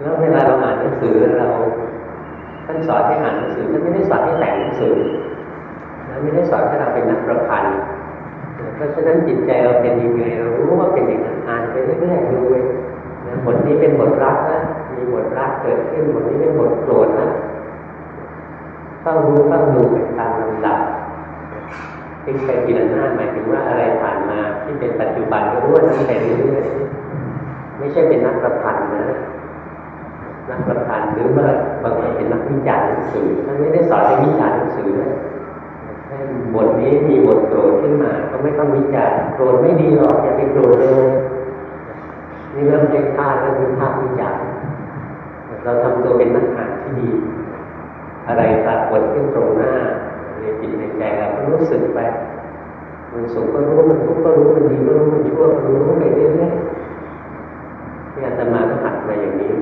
แล้วเวลาเราอ่านหนังสือเราท่านสอนให้อ่านหนังสือท่านไม่ได้สอนให้แต่งหนังสือนะไม่ได้สอนให้เราเป็นนักประพันธ์เพราะฉะนั้นจิตใจเราเป็นยังไงเรารู้ว่าเป็นอย่างนั้นอ่านไปเรื่อยๆดูไปบทนี้เป็นบทรักนะมีบทรักเกิดขึ้นบทนี้เป็นบทโกรธนะต้องรู้ต้องดูไปตามลำดับทิ้งไปทีละหน้าหมายถึงว่าอะไรผ่านมาที่เป็นปัจจุบันก็รู้ว่าตั้งแต่เรื่อยๆไม่ใช่เป็นนักประพันธ์นะ นักประพันธ์หรือว่าบางคนเป็นนักวิจารณ์หนังสือท่านไม่ได้สอนให้วิจารณ์หนังสือนะบทนี้มีบทโกรธขึ้นมา ก็ไม่ต้องวิจารณ์โกรธไม่ดีหรอกอย่าไปโกรธเลยนี่เริ่มเป็นค่าเริ่มเป็นภาวิจารณ์เราทำตัวเป็นนักอ่านที่ดี อะไรปรากฏขึ้นตรงหน้าในจิตในใจเราก็รู้สึกไปมันสุขก็รู้มันทุกข์ก็รู้มันดีก็รู้มันชั่วก็รู้ไปเรื่อยๆที่อาตมาก็หัดมาอย่างนี้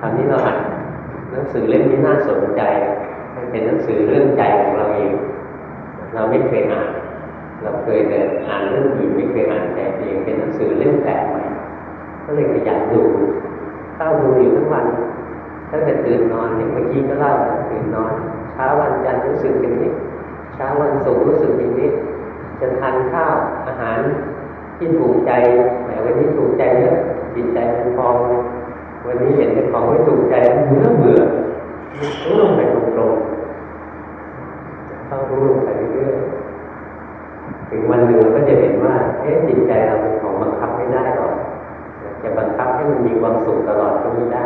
คราวนี้เราหัดหนังสือเล่มนี้น่าสนใจ มันเป็นหนังสือเรื่องใจของเราเอง เราไม่เคยอ่าน เราเคยแต่อ่านเรื่องอื่นไม่เคยอ่านใจเองเป็นหนังสือเล่มแปลกใหม่ก็เลยขยันดูเข้าดูอยู่ทั้งวันตั้งแต่ตื่นนอนอย่างเมื่อกี้ก็เล่าตื่นนอนเช้าวันจันทร์รู้สึกอย่างนี้เช้าวันศุกร์รู้สึกอย่างนี้จะทานข้าวอาหารที่ถูกใจแหมวันนี้ถูกใจเยอะจิตใจมันพอง วันนี้เห็นเป็นของไม่ถูกใจเบื่อเบื่อรู้ลงไปตรงๆเข้ารู้ลงไปเรื่อยๆถึงวันหนึ่งก็จะเห็นว่าเอ๊ะจิตใจเราเป็นของบังคับไม่ได้หรอกจะบังคับให้มันมีความสุขตลอดก็ไม่ได้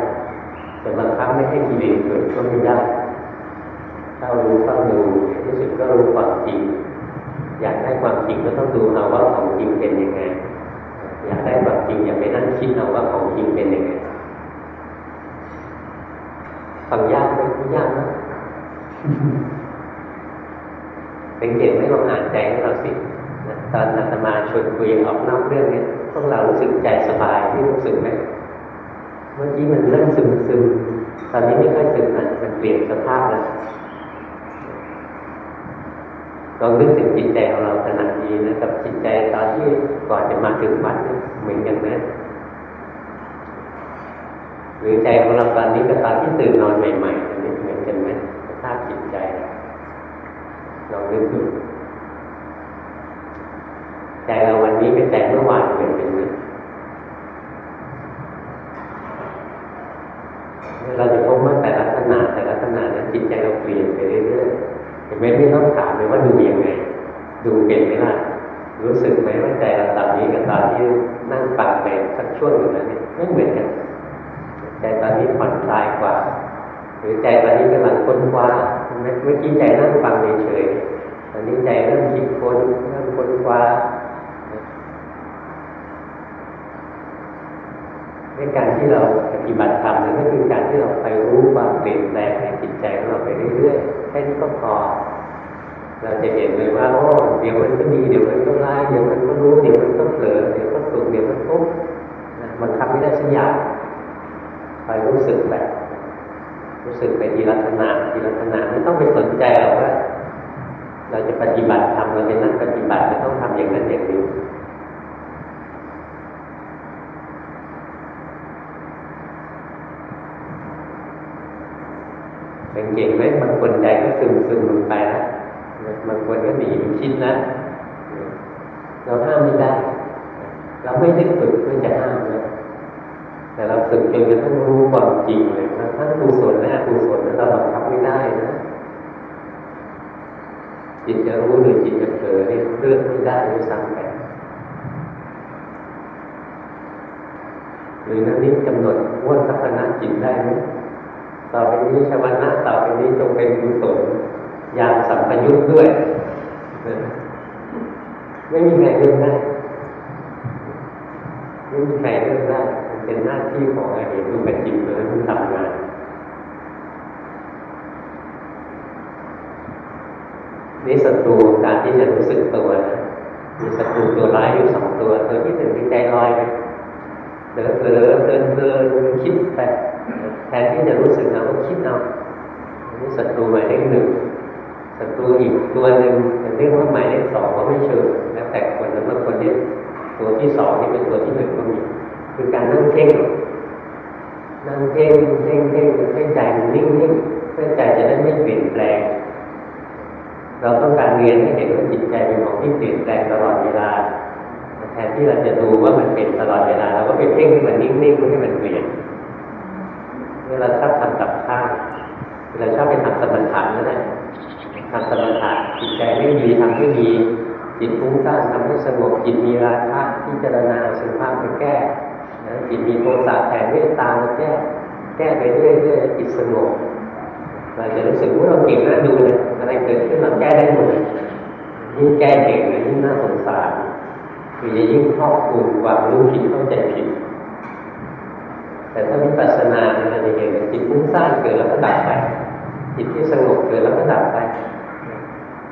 จะบังคับไม่ให้กิเลสเกิดก็ไม่ได้ถ้ารู้ต้องดูรู้สึกก็รู้ความจริง อยากได้ความจริงก็ต้องดูเอาว่าของจริงเป็นยังไงอยากได้ความจริงอย่าไปนั่งคิดเอาว่าของจริงเป็นยังไง ฟังยากไหมไม่ยากนะเป็นเกตไม่ลองอ่านใจให้เราสิตอนอาตมาชวนคุยออกนอกเรื่องเนี่ยพวกเรารู้สึกใจสบายที่รู้สึกไหมเมื่อกี้มันเริ่มซึมซึมตอนนี้ไม่ค่อยซึมนะมันเปลี่ยนสภาพแล้วลองนึกถึงจิตใจของเราขนาดนี้นะกับจิตใจตอนที่ก่อนจะมาถึงวัดเหมือนกันไหม หรือใจของเราตอนนี้กับตอนที่ตื่นนอนใหม่ๆอันนี้เหมือนกันไหมสภาพจิตใจลองนึกดูใจเราวันนี้เป็นใจเมื่อวานเหมือนกันไหมเราจะพบว่าแต่ละขนาดแต่ละขนาดนั้นจิตใจเราเปลี่ยนไปเรื่อยๆเห็นไหมไม่ต้องถามเลยว่าดูยังไง ดูเป็นไหมล่ะรู้สึกไหมว่าใจเราตอนนี้กับตอนที่นั่งฟังไปสักช่วงหนึ่งนั้นไม่เหมือนกัน ใจตอนนี้ผ่อนคลายกว่า หรือใจตอนนี้กำลังค้นคว้าเมื่อกี้ใจนั่งฟังเฉยๆตอนนี้ใจเริ่มคิดค้นเริ่มค้นคว้าในการที่เราปฏิบัติธรรมนั่นก็คือการที่เราไปรู้ความเปลี่ยนแปลงในจิตใจของเราไปเรื่อยๆแค่นี้ก็พอ เราจะเห็นเลยว่าโอ้เดี๋ยวมันก็ดีเดี๋ยวมันก็ร้ายเดี๋ยวมันก็รู้เดี๋ยวมันก็เผลอเดี๋ยวก็สุขเดี๋ยวมันทุกข์มันทำไม่ได้สักอย่าง คอยรู้สึกแบบรู้สึกไปทีละขณะทีละขณะไม่ต้องไปสนใจหรอกว่า เราจะปฏิบัติทำเราเป็นนักปฏิบัติจะต้องทำอย่างนั้นอย่างนี้สังเกตไหมบางคนใจก็ซึมซึมลงไปแล้วบางคนก็หนีคิดนะ เราห้ามไม่ได้ เราไม่ได้ฝึกเพื่อจะห้ามนะ แต่เราฝึกจนกระทั่งรู้ความจริงเลยนะทั้งกุศลและอกุศลนั้นเราบังคับไม่ได้นะจิตจะรู้หรือจิตจะเผลอเนี่ยเลือกไม่ได้ด้วยซ้ำไปหรือนั้นนี้กำหนดว่นทัศนะจิตได้ไหมต่อไปนี้ชวนะต่อไปนี้จงเป็นกุศลยางสัมปยุทธ์ด้วย ไม่มีใครเลือกได้ไม่มีใครเลือกได้ เป็นหน้าที่ของอเหตุปัจจิตเลยที่ทำงานนี่ศัตรูการที่จะรู้สึกตัวมีศัตรูตัวร้ายอยู่สองตัวตัวที่หนึ่งเป็นใจลอยเดินเดินเดินเดินคิดไปแทนที่จะรู้สึกเอาก็คิดเอานี่ศัตรูหมายเลขหนึ่งศัตรูอีกตัวหนึ่งเรียกว่าหมายเลขสองก็ไม่เชิงแล้วแต่คนแล้วบางคนเนี่ยตัวที่สองนี่เป็นตัวที่หนึ่งก็มี คือการนั่งเพ่งนั่งเพ่งเพ่งเพ่งเพ่งใจมันนิ่งๆเพื่อใจจะได้ไม่เปลี่ยนแปลง เราต้องการเรียนให้เห็นว่าจิตใจเป็นของที่เปลี่ยนแปลงตลอดเวลาแทนที่เราจะดูว่ามันเป็นตลอดเวลาเราก็ไปเพ่งให้มันนิ่งๆให้มันเปลี่ยนเวลาชอบทำกับข้าวเวลาชอบไปทำสมถะนั่นแหละทำสมถะจิตใจไม่มีทำให้มีจิตฟุ้งซ่านทำให้สงบจิตมีราคะพิจารณาสุภาพไปแก้ จิตมีโทสะแผ่เมตตามาแก้แก้ไปเรื่อยๆจิตสงบเราจะรู้สึกว่าเราเก่งน่าดูเลยอะไรเกิดขึ้นเราแก้ได้หมดยิ่งแก้เก่งเลยยิ่งน่าสงสารคือจะยิ่งครอบคลุมความรู้ผิดเข้าใจผิดแต่ถ้าวิปัสสนาเนี่ยเราจะเห็นจิตฟุ้งซ่านเกิดแล้วก็ดับไปจิตที่สงบเกิดแล้วก็ดับไป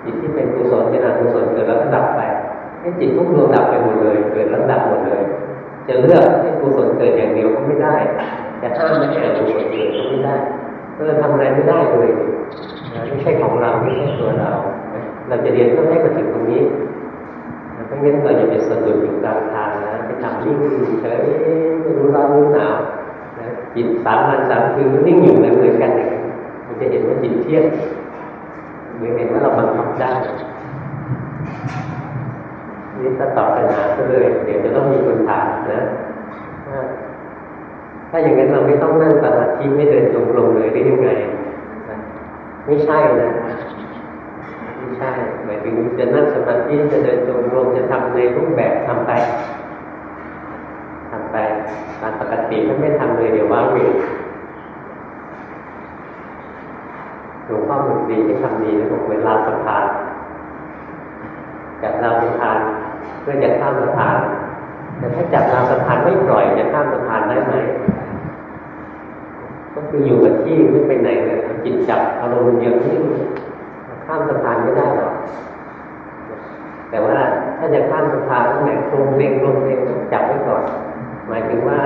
จิตที่เป็นกุศลเป็นอกุศลเกิดแล้วก็ดับไปให้จิตทุกดวงดับไปหมดเลย เกิดแล้วดับหมดเลย จะเลือกให้กุศลเกิดอย่างเดียวก็ไม่ได้จะห้ามไม่ให้อกุศลเกิดก็ไม่ได้เออทำอะไรไม่ได้เลยไม่ใช่ของเราไม่ใช่ตัวเรา เราจะเรียนเพื่อให้มาถึงตรงนี้เพราะงั้นเราจะไปสะดุดอยู่กลางทางนะไปทำนิ่งเฉยไม่รู้ร้อนรู้หนาวจิตสามวันสามคืนนิ่งอยู่เหมือนมือกันเลยมันจะเห็นว่าจิตเที่ยงหรือเห็นว่าเราบังคับได้ นี่ถ้าตอบปัญหาก็เลยเดี๋ยวจะต้องมีคนถามนะถ้าอย่างนั้นเราไม่ต้องนั่งสมาธิไม่เดินจงกรมเลยได้ยังไงไม่ใช่นะไม่ใช่หมายถึงจะนั่งสมาธิจะเดินจงกรมจะทำในรูปแบบทำไปทำไปตามปกติถ้าไม่ทำเลยเดี๋ยวว่าเวรหลวงพ่อหมุนดีที่ทำดีนะบอกเวลาสะพานจับราวสะพาน เพื่อจะข้ามสะพาน แต่ถ้าจับราวสะพานไม่ปล่อยจะข้ามสะพานได้ไหมก็คืออยู่กับที่ไม่ไปไหนเลยจิตจับอารมณ์เดียวที่ข้ามสะพานไม่ได้หรอกแต่ว่าถ้าจะข้ามสะพานต้องไหนลงเล็งลงเล็งจับไว้ก่อนหมายถึงว่า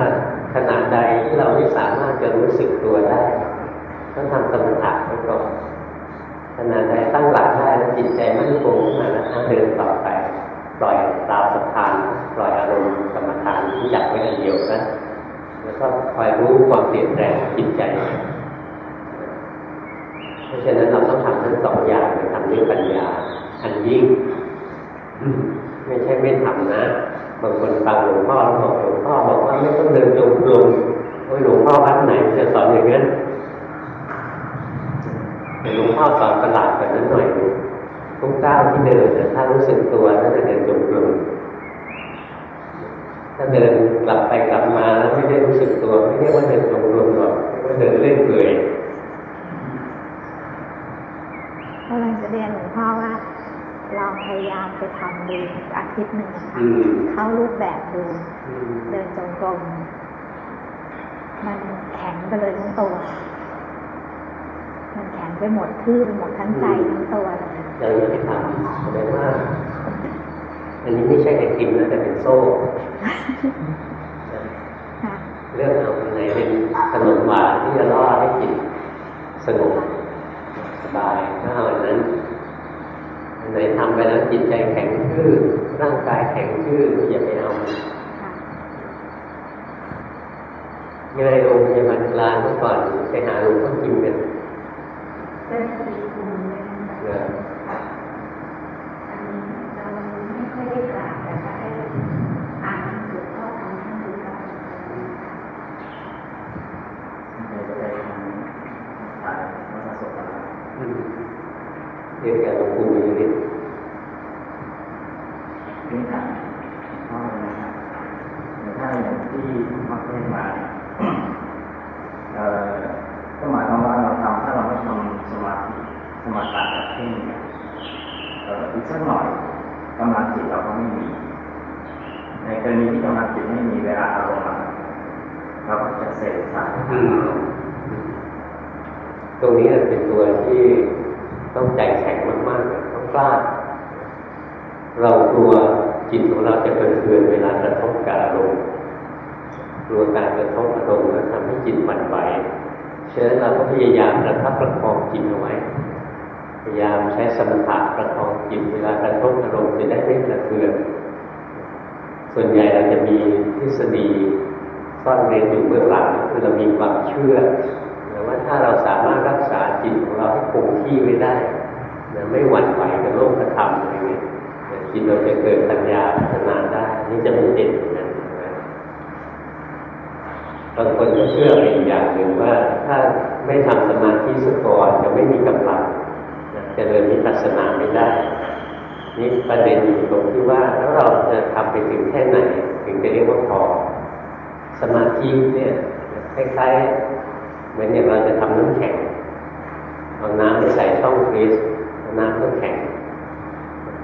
ขนาดใดที่เราไม่สามารถจะรู้สึกตัวได้ต้องทำสมถะไว้ก่อนขนาดใดตั้งหลักได้แล้วจิตใจมั่นคงขึ้นมาแล้วเดินต่อ ปล่อยตาสะพานปล่อยอารมณ์กรรมฐานที่จับไว้อันเดียวนะแล้วก็คอยรู้ความเปลี่ยนแปลงจิตใจ เพราะฉะนั้นเราต้องทำทั้งสองอย่างทำด้วยปัญญาอันยิ่ง ไม่ใช่ไม่ทำนะบางคนฟังหลวงพ่อแล้วบอกหลวงพ่อบอกว่าไม่ต้องเดินจงกรมโอ้ยหลวงพ่อวัดไหนจะสอนอย่างนั้นหลวงพ่อสอนประหลาดแบบนั้นหน่อย ทุกก้าวที่เดินถ้ารู้สึกตัวนั่นจะเดินจงกรมถ้าเดินกลับไปกลับมาแล้วไม่ได้รู้สึกตัวไม่เรียกว่าเดินจงกรมหรอกเรียกว่าเดินเล่นเปื่อยกำลังจะเรียนหลวงพ่อว่าลองพยายามไปทำดูอาทิตย์หนึ่งนะคะเข้ารูปแบบดู เดินจงกรมมันแข็งไปเลยทั้งตัว มันแข็งไปหมดทื่อไปหมดทั้งใจทั้งตัวเลย ยังไม่ได้ทำแสดงว่า อันนี้ไม่ใช่ไอติมนะแต่เป็นโซ่ค่ะเรื่องเอาไหนเป็นขนมหวานที่จะล่อให้จิตสงบสบายก็เอาอันนั้นอันไหนทำไปแล้วจิตใจแข็งทื่อร่างกายแข็งทื่ออย่าไปเอามันค่ะยังไงโรงพยาบาลกลางเมื่อก่อนไปหาหลวงพ่อกินกัน เป็นสติภูมิเลย เออ อันนี้เราไม่ค่อยได้กราบแต่ว่าได้อ่านหนังสือพ่อทำให้ดูได้ จะไปทำสายวัฒนศพอะไร อืมเรียกแกหลวงปู่อยู่นี่ นี่ถามพ่อนะครับถ้าอย่างที่มักเล่นมาเนี่ยเอ่อก็หมายความว่าเราทำถ้าเราไม่ทำสมาธิสมาธิแบบเพ่งเนี่ยเอ่ออีกสักหน่อยกำลังจิตเราก็ไม่มี ในกรณีที่กำลังจิตไม่มีเวลาอารมณ์มาเราก็จะเสพสาร อืมตรงนี้เป็นตัวที่ต้องใจแข็งมากๆเลยต้องกล้า เรากลัวจิตของเราจะกระเทือนเวลากระทบกับอารมณ์กลัวการกระทบอารมณ์แล้วทำให้จิตหวั่นไหว ฉะนั้นเราก็พยายามประทับประคองจิตเอาไว้ พยายามใช้สมถะประคองจิตเวลากระทบอารมณ์จะได้ไม่กระเทือน ส่วนใหญ่เราจะมีทฤษฎีซ่อนเร้นอยู่เบื้องหลังคือเรามีความเชื่อแต่ว่าถ้าเราสามารถรักษาจิตของเราให้คงที่ไว้ได้ไม่หวั่นไหวกับโลกธรรมอะไรเงี้ยจิตเราจะเกิดปัญญาพัฒนาได้ นี่จะมีเด่น บางคนก็เชื่ออีกอย่างหนึ่งว่า ถ้าไม่ทำสมาธิสุกรจะไม่มีกำลังจะเดินมิปัสสนาไม่ได้ นี่ประเด็นอยู่ตรงที่ว่าแล้วเราจะทำไปถึงแค่ไหน ถึงจะเรียกว่าพอสมาธิเนี่ยคล้ายๆเหมือนอย่างเราจะทำน้ำแข็งเอาน้ำไปใส่ช่องฟรีซน้ำต้องแข็ง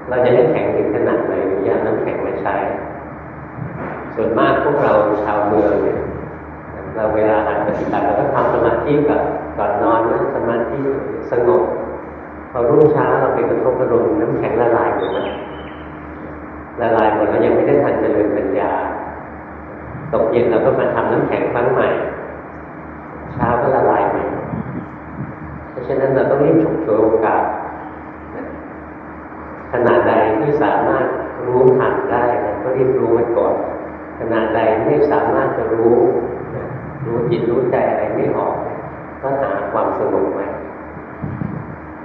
เราจะให้แข็งถึงขนาดไหนหรืออยากน้ำแข็งมาใช้ ส่วนมากพวกเราชาวเมืองเนี่ย เราเวลาหัดปฏิบัติเราก็ทำสมาธิกับก่อนนอนนะสมาธิสงบพอรุ่งเช้าเราไปกระทบกระดมน้ำแข็งละลายหมดแล้วละลายหมดแล้วยังไม่ได้ทันเจริญปัญญาตกเย็นเราก็มาทำน้ำแข็งครั้งใหม่ เช้าก็ละลายใหม่เพราะฉะนั้นเราต้องรีบฉกฉวยโอกาสขนาดใดที่สามารถรู้ทันได้ก็รีบรู้ไว้ก่อนขณะใดไม่สามารถจะรู้ รู้จิตรู้ใจอะไรไม่ออกก็หาความสงบไว้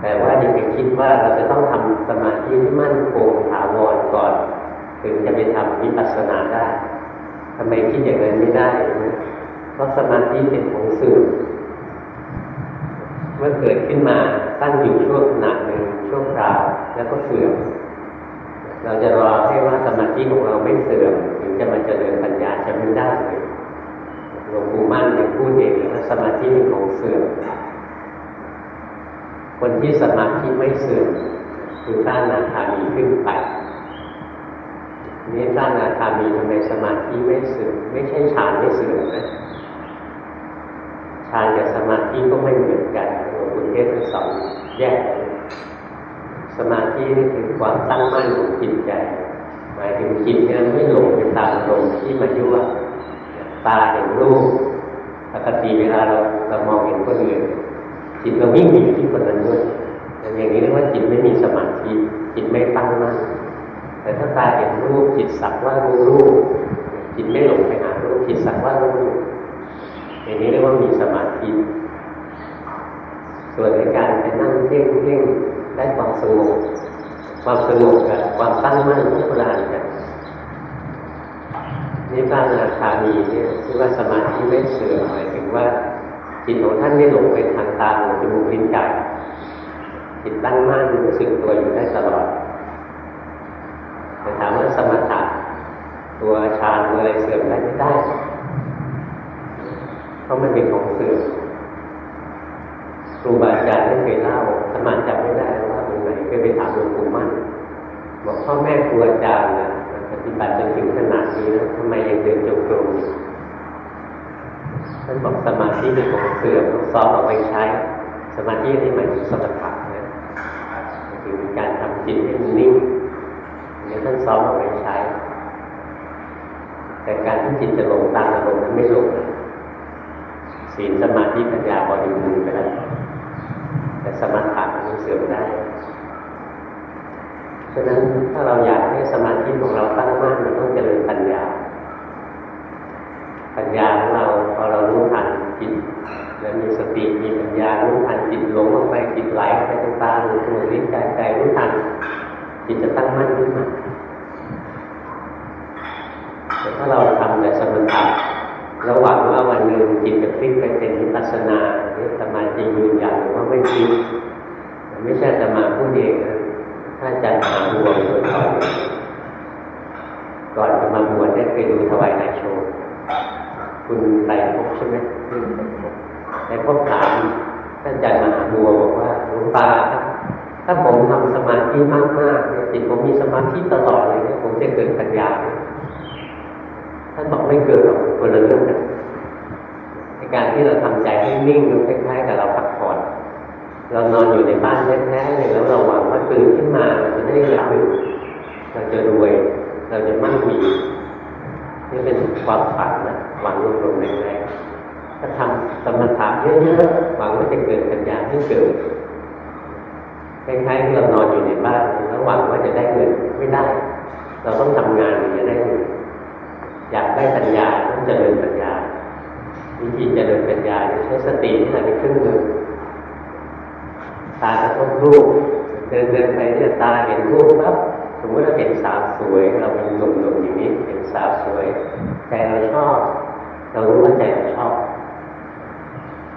แต่ว่าอย่าไปคิดว่าเราจะต้องทำสมาธิที่มั่นคงถาวรก่อน ถึงจะไปทำวิปัสสนาได้ทำไมคิดอย่างนั้นไม่ได้เพราะสมาธิเป็นของสื่อเมื่อเกิดขึ้นมาตั้งอยู่ช่วงขณะหนึ่งช่วงคราวแล้วก็เสื่อมเราจะรอให้ว่าสมาธิของเราไม่เสื่อมถึงจะมาเจริญปัญญาจะไม่ได้เลย หลวงปู่มั่นยังพูดเองว่าสมาธิเป็นของเสื่อมคนที่สมาธิไม่เสื่อมคือต้านนาคามีขึ้นไปนี่ต้านนาคามีทำไมสมาธิไม่เสื่อมไม่ใช่ฌานไม่เสื่อมนะฌานกับสมาธิก็ไม่เหมือนกันหลวงปู่เทศทั้งสองแยกสมาธินี่คือความตั้งมั่นของจิตใจ หมายถึงจิตเนี่ยไม่หลงไปตามลมที่มายั่ว ตาเห็นรูปปกติเวลาเราเรามองเห็นคนอื่นจิตเราวิ่งหนีที่คนนั้นด้วยอย่างนี้เรียกว่าจิตไม่มีสมาธิจิตไม่ตั้งมั่นแต่ถ้าตาเห็นรูปจิตสักว่ารู้รูปจิตไม่หลงไปหารูปจิตสักว่ารู้อย่างนี้เรียกว่ามีสมาธิส่วนในการไปนั่งเพ่งเพ่งได้ความสงบความสงบกับความตั้งมั่นที่คนละอันกัน นี่พระนาคามีเนี่ยที่ว่าสมาธิไม่เสื่อมหมายถึงว่าจิตของท่านไม่หลงไปทางตาหูจมูกลิ้นกายจิตตั้งมั่นรู้สึกตัวอยู่ได้ตลอดแต่ถามว่าสมถะตัวฌานตัวอะไรเสื่อมได้ไม่ได้เพราะมันเป็นของเสื่อมครูบาอาจารย์ไม่เคยเล่าสมานจำไม่ได้ว่าตรงไหนเคยไปถามหลวงปู่มั่นบอกพ่อแม่ครูอาจารย์นะ ฏิบัติจนถึงขนาดนี้แล้วทำไมยังเดินจงกรมท่านบอกสมาธิเป็นของเสื่อมต้องซ้อมเอาไปใช้ สมาธินี่หมายถึงสมถะนะถึงการทำจิตให้นิ่งนี่ท่านซ้อมเอาไปใช้ แต่การที่จิตจะหลงตามอารมณ์นั้นไม่หลงศีลสมาธิปัญญาบริบูรณ์ไปแล้วแต่สมถะมันเสื่อมได้ ฉะนั้นถ้าเราอยากให้สมาธิของเราตั้งมั่นมันต้องเจริญปัญญา ปัญญาของเราพอเรารู้ทันจิตแล้วมีสติมีปัญญารู้ทันจิตหลงลงไปจิตไหลไปตรงตาหูจมูกลิ้นกายใจรู้ทันจิตจะตั้งมั่นขึ้นมาแต่ถ้าเราทำแต่สมถะระหวังว่าวันหนึ่งจิตจะพลิกไปเป็นวิปัสสนาหรือสมาธิยืนยันว่าไม่พลิกไม่ใช่จะมาพูดเองนะ ถ้าอาจารย์มหาบัวเป็นคนสอนก่อนจะมาบวชได้เคยดูถวายนายโชว์คุณไตรภพใช่ไหมไตรภพถามท่านอาจารย์มหาบัวบอกว่าหลวงตาครับถ้าผมทำสมาธิมากๆจิตผมมีสมาธิตลอดเลยเนี่ยผมจะเกิดปัญญาท่านบอกไม่เกิดหรอกคนละเรื่องกันในการที่เราทำใจให้นิ่งคล้ายๆกับเราพัก เรานอนอยู่ในบ้านแท้ๆเลยแล้วเราหวังว่าตื่นขึ้นมาเราจะได้รับเราจะรวย เราจะมั่งมีนี่เป็นความฝันนะหวังลงๆแรงๆถ้าทำสมถะเยอะๆหวังว่าจะเกิดปัญญาที่เกิดคล้ายๆที่เรานอนอยู่ในบ้านแล้วหวังว่าจะได้เงินไม่ได้ เราต้องทำงานถึงจะได้เงินอยากได้ปัญญาต้องเจริญปัญญาวิธีเจริญปัญญาใช้สตินี่แหละเป็นเครื่องมือ ตากระทบรูปเดินเดินไปเนี่ยตาเห็นรูปปั๊บสมมติเราเห็นสาวสวย เราเป็นหนุ่มๆอย่างนี้เห็นสาวสวยใจเราชอบ เรารู้ว่าใจเราชอบ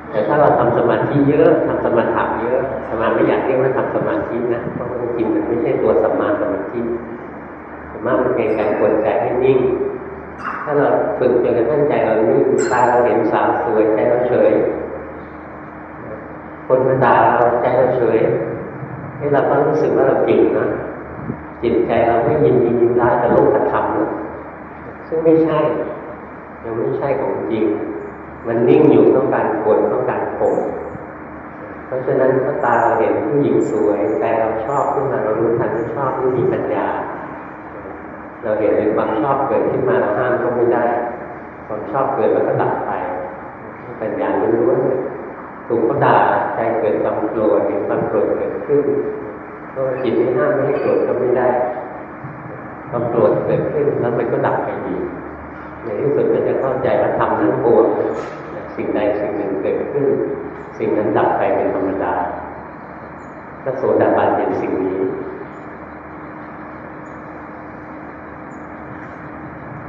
แต่ถ้าเราทำสมาธิเยอะทำสมาธิเยอะ สมาไม่อยากเรียกว่าทำสมาธินะเพราะจริงมันไม่ใช่ตัวสมาสมาธิสมามันเป็นการกวนใจให้นิ่ง ถ้าเราฝึกจนกระทั่งใจเรานิ่งตาเราเห็นสาวสวยใจเราเฉย คนมาด่าเราใจเราเฉยให้เราก็รู้สึกว่าเราเก่งนะจิตใจเราไม่ยินดียินร้ายกับโลกธรรมนะซึ่งไม่ใช่ยังไม่ใช่ของจริง มันนิ่งอยู่ต้องการกดต้องการข่มเพราะฉะนั้นถ้าตาเราเห็นผู้หญิงสวยใจเราชอบขึ้นมาเรารู้ทันที่ชอบที่มีปัญญา เราเห็นเลยความชอบเกิดขึ้นมาเราห้ามก็ไม่ได้ความชอบเกิดแล้วก็ดับไปปัญญาล้วนๆ ถูกเขาด่าใจเกิดความโกรธเห็นความโกรธเกิดขึ้นก็จิตไม่ห้ามไม่ให้โกรธก็ไม่ได้ความโกรธเกิดขึ้นแล้วมันก็ดับไปดีในที่สุดก็จะเข้าใจว่าทำนั้นปวดสิ่งใดสิ่งหนึ่งเกิดขึ้น สิ่งนั้นดับไปเป็นธรรมดาก็โสดาบันเป็นสิ่งนี้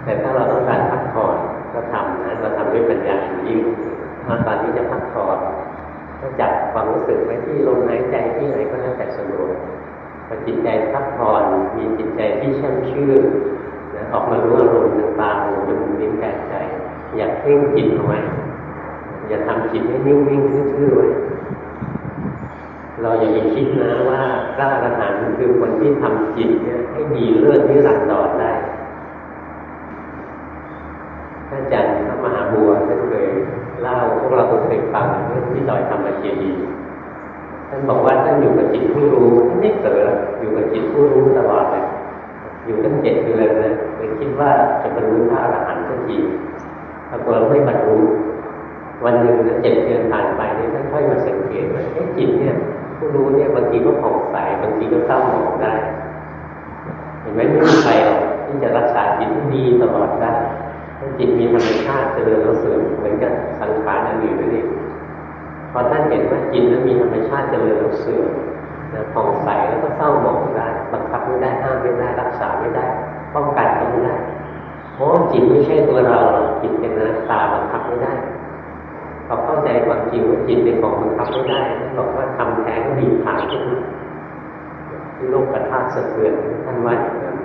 แต่ถ้าเราต้องการพักผ่อนก็ทำนะเราทำด้วยปัญญายิ่งมาตอนที่จะพักผ่อน ก็จับความรู้สึกไว้ที่ลมหายใจที่ไหนก็แล้วแต่สะดวกพอจิตใจพักผ่อนมีจิตใจที่ช่มชื่นนะออกมารู้อารมณ์ต่างๆหูจมูกลิ้นกายใจ อย่าเพ่งจิตเอาไว้อย่าทำจิตให้นิ่งๆทื่อๆไว้เราอย่าไปคิดนะว่าพระอรหันต์คือคนที่ทำจิตเนี่ยให้ดีเลิศนิรันดรได้ท่านอาจารย์ วกเราเคยฟังเรื่องที่ดอยธรรมเจดีท่านบอกว่าท่านอยู่กับจิตผู้รู้ท่านไม่เกิดอยู่กับจิตผู้รู้ตลอดเลยอยู่ตั้งเจ็ดเดือนเลยเคยคิดว่าจะบรรลุพระอรหันต์สักทีปรากฏไม่บรรลุวันหนึ่งเจ็ดเดือนผ่านไปนี่ท่านค่อยมาสังเกตว่าจิตเนี่ยผู้รู้เนี่ยบางทีก็ผ่องใสบางทีก็เศร้าหมองได้เห็นไหมไม่มีใครหรอกที่จะรักษาจิตที่ดีตลอดได้ จิตมีธรรมชาติเจริญแล้วเสื่อมเหมือนกับสังขารอันอื่นนั่นเองพอท่านเห็นว่าจิตนั้นมีธรรมชาติเจริญแล้วเสื่อมนะผ่องใสแล้วก็เศร้าหมองได้บังคับไม่ได้ห้ามไม่ได้รักษาไม่ได้ ป้องกันก็ไม่ได้เพราะจิตไม่ใช่ตัวเราจิตเป็นนักตาบังคับไม่ได้พอเข้าใจความจริงว่าจิตเป็นของบังคับไม่ได้บอกว่าทำแท้งดีฐานขึ้นที่โลกกระทาสะเทือนท่านไว่าอย่างนั้น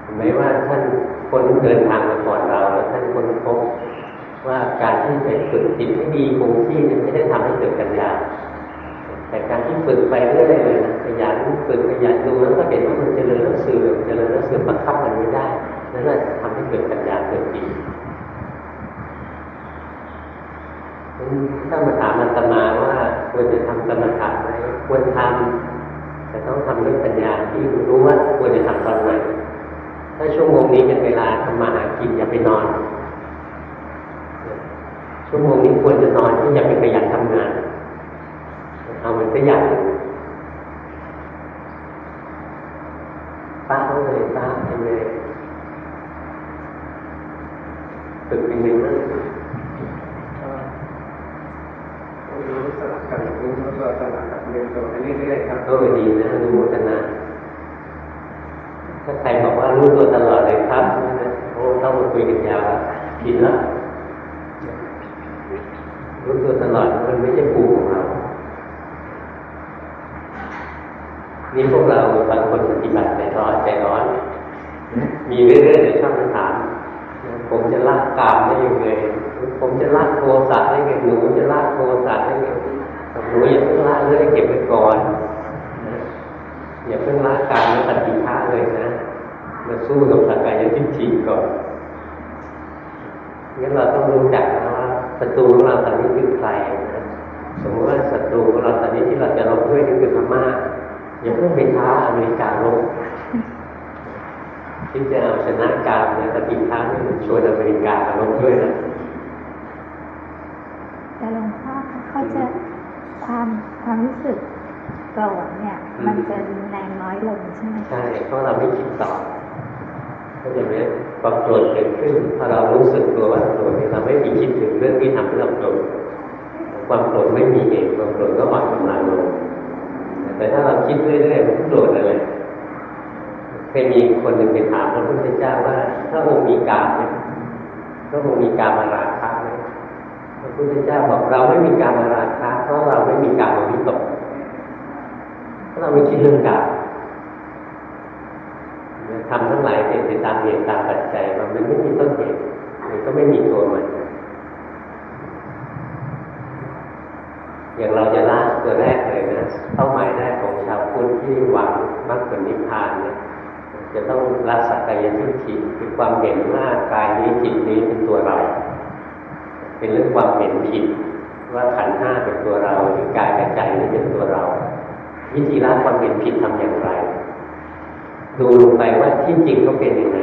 เห็น ไหมว่าท่านคนเดินทางมาก่อนเราแล้วท่านคนพบว่าการที่ไปฝึกจิตให้ดีคงที่ไม่ได้ทำให้เกิดปัญญาแต่การที่ฝึกไปเรื่อยๆเลยนะขยันฝึกขยันดูแล้วก็เห็นว่ามันเจริญแล้วเสื่อมเจริญแล้วเสื่อมบังคับมันไม่ได้นั่นแหละจะทำให้เกิดปัญญาเกิดจริงถ้ามาถามอาตมาว่าควรจะทำสมถะไหมควรทำแต่ต้องทำด้วยปัญญาที่รู้ว่าควรจะทำตอนไหน ถ้าชั่วโมงนี้เป็นเวลาทำมาหากินอย่าไปนอน ชั่วโมงนี้ควรจะนอนที่อย่าไปขยันทำงานเอามันก็อย่างหนึ่งป้าเขาเลยป้าเป็นเลยฝึกเป็นหนึ่งนั่นรู้สลับกันรู้แล้วก็สลับกับเรียนตัวไปเรื่อยๆครับก็ดีนะรู้โมทนาถ้าใครบอกว่า รู้ตัวตลอดเลยครับโอ้ต้องมาคุยกันยาวผิดแล้วรู้ตัวตลอดมันไม่ใช่ภูของเรานี่พวกเราบางคนปฏิบัติใจร้อนใจร้อน มีเรื่อยๆเดี๋ยวชอบมาถามผมจะละกามได้ยังไงผมจะละโทสะได้ไงหนูจะละโทสะได้ไงหนูอย่าเพิ่งละเลยเก็บไว้ก่อนอย่าเพิ่งละกามและปฏิฆะเลยนะ มาสู้กับสักกายทิฏฐิก่อนงั้นเราต้องรู้จักนะว่าศัตรูของเราตอนนี้คือใครนะสมมติว่าศัตรูของเราตอนนี้ที่เราจะรบด้วยนี่คือพม่าอย่าเพิ่งไปท้าอเมริกาลบที่จะเอาชนะการเนี่ยปฏิฆะนี่มันชวนอเมริกาลบด้วยนะแต่หลวงพ่อคะเขาจะความความรู้สึกโกรธเนี่ย มันจะรุนแรงน้อยลงใช่ไหมคะใช่เพราะเราไม่คิดต่อถ ก็จะไหมความโกรธเกิดขึ้นพอเรารู้สึกตัวว่าโกรธเราไม่มีคิดถึงเรื่องที่ทำให้เราโกรธความโกรธไม่มีเองความโกรธก็อ่อนกำลังลงแต่ถ้าเราคิดเรื่อยๆมันโกรธอะไรเคยมีคนหนึ่งไปถามพระพุทธเจ้าว่าถ้าองค์มีกามไหมพระองค์มีกามาราคะไหมพระพุทธเจ้าบอกเราไม่มีกามมาราคะเพราะเราไม่มีกามวิตกเพราะเราไม่คิดเรื่องกาม ทำทั้งหลายเป็นไปตามเหตุตามปัจจัยมันไม่มีต้นเหตุมันก็ไม่มีตัวมันอย่างเราจะละตัวแรกเลยนะเป้าหมายแรกของชาวพุทธที่หวังมรรคผลนิพพานเนี่ยจะต้องละสักกายทิฏฐิคือความเห็นว่ากายนี้จิตนี้เป็นตัวเรา เป็นเรื่องความเห็นผิดว่าขันห้าเป็นตัวเราหรือกายกับใจนี้เป็นตัวเรา วิธีละความเห็นผิดทำอย่างไร ดูลงไปว่าที่จริงก็เป็นยังไง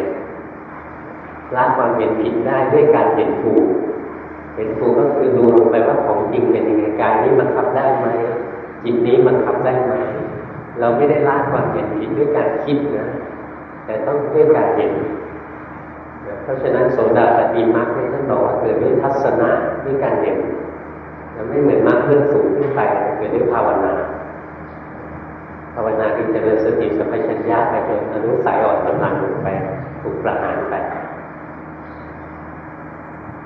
ละความเห็นผิดได้ด้วยการเห็นถูกเห็นถูกก็คือดูลงไปว่าของจริงเป็นยังไงกายนี้มันขับได้ไหมจิตนี้มันขับได้ไหมเราไม่ได้ละความเห็นผิดด้วยการคิดนะ แต่ต้องด้วยการเห็นเพราะฉะนั้นโสดาปฏิมรรคท่านบอกว่าเกิดด้วยทัศนะด้วยการเห็นแล้วไม่เหมือนมรรคเรื่องสูงขึ้นไปเกิดด้วยภาวนาาวนาคือเจริญสติสัมปชัญญะไปจนอนุสัยอ่อนกำลังลงไปถูกประหารไป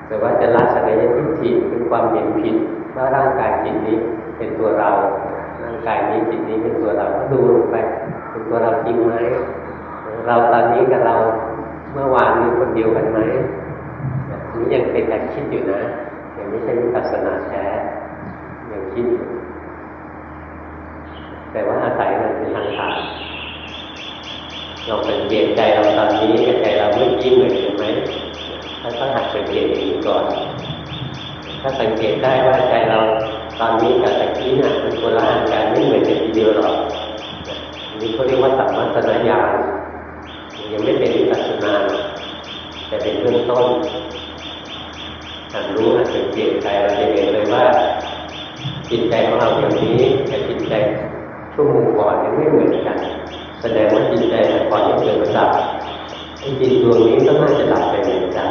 แต่ว่าจะละสักยทิฏฐิเป็นความเห็นผิดว่าร่างกายจิตนี้เป็นตัวเรา ร่างกายนี้จิตนี้เป็นตัวเราก็ดูลงไปเป็นตัวเราจริงไหมเราตอนนี้กับเราเมื่อวานนี้คนเดียวกันไหมนี่ยังเป็นการคิดอยู่นะยังไม่ใช่วิปัสสนาแท้ยังคิดอยู่ แต่ว่าอาศัยมันเป็นทางผ่านเราเป็นเปลี่ยนใจเราตอนนี้กับใจเราเมื่อกี้เหมือนกันไหมถ้าต้องหัดสังเกตอย่างนี้ก่อน ถ้าสังเกตได้ว่าใจเราตอนนี้กับตะกี้เนี่ยมันคนละอันกันไม่เหมือนกันทีเดียวหรอกนี่เขาเรียกว่าสัมมาสนญาณยังไม่เป็นวิปัสสนาแต่เป็นเบื้องต้นหัดรู้หัดสังเกตใจเราจะเห็นเลยว่าจิตใจของเราอย่างนี้กับจิตใจ ชั่วโมงก่อนยังไม่เหมือนกัน แสดงว่าจิตใจแต่ก่อนที่เกิดระดับไอ้จิตดวงนี้ก็น่าจะดับไปเหมือนกัน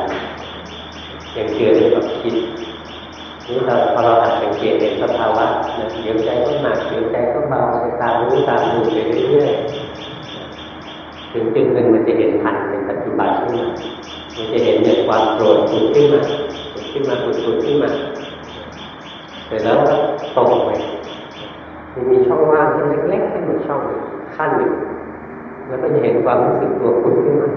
ยังเกิดกับคิดนี่เราพอเราหัดสังเกตเห็นสภาวะนะเดี๋ยวใจก็หนักเดี๋ยวใจก็เบาไปตามรู้ตามดูไปเรื่อยๆถึงจุดหนึ่งมันจะเห็นทันเป็นปัจจุบันขึ้นมามันจะเห็นเนี่ยความโกรธผุดขึ้นมาผุดขึ้นมาผุดผุดขึ้นมาเสร็จแล้วก็ตกไป มันมีช่องว่างที่เล็กๆให้มันช่องขั้นหนึ่งแล้วก็จะเห็นความรู้สึกตัวผุดขึ้นมา